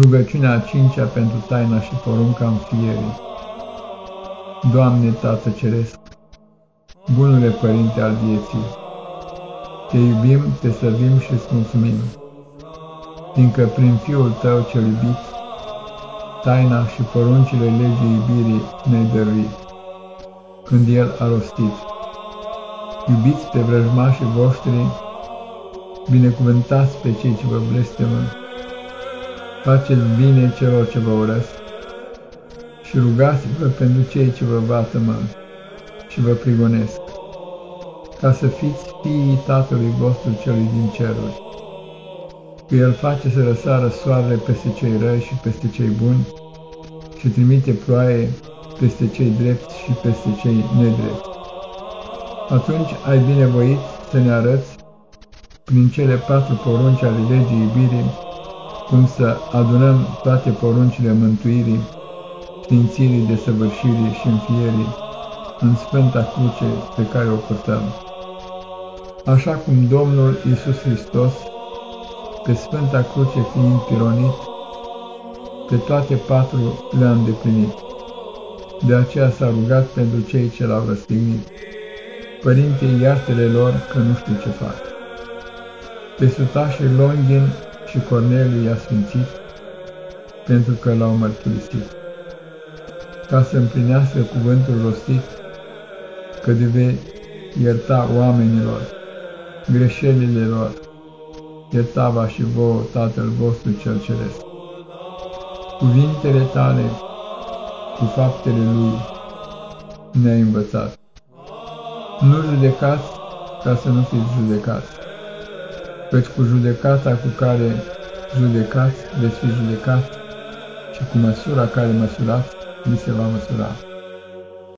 Rugăciunea a cincea pentru taina și porunca înfierii. Doamne Tată Ceresc, Bunule Părinte al vieții, Te iubim, Te slăvim și îți mulțumim, fiindcă prin Fiul Tău cel iubit, taina și poruncile legii iubirii ne-ai dăruit, când El a rostit. Iubiți pe vrăjmașii voștri, binecuvântați pe cei ce vă blestemă, faceți bine celor ce vă urăsc și rugați-vă pentru cei ce vă vatămă și vă prigonesc, ca să fiți fiii Tatălui vostru celui din ceruri. Că El face să răsară soarele peste cei răi și peste cei buni și trimite ploaie peste cei drepți și peste cei nedrepți. Atunci ai binevoit să ne arăți, prin cele patru porunci ale legii iubirii, cum să adunăm toate poruncile mântuirii, sfințirii, desăvârșirii și înfierii în Sfânta Cruce pe care o purtăm. Așa cum Domnul Isus Hristos, pe Sfânta Cruce fiind pironit, pe toate patru le-a îndeplinit. De aceea s-a rugat pentru cei ce l-au răstignit. Părinte, iartele lor că nu știu ce fac. Pe sutașii Longin și Corneliu i-a sfințit, pentru că l-au mărturisit, ca să împlinească cuvântul rostit, că de vei ierta oamenilor greșelile lor, iertava și vouă Tatăl vostru cel Ceresc. Cuvintele tale, cu faptele Lui, ne-a învățat. Nu judecați ca să nu fiți judecați căci cu judecata cu care judecați veți fi judecați și cu măsura care măsurați, vi se va măsura.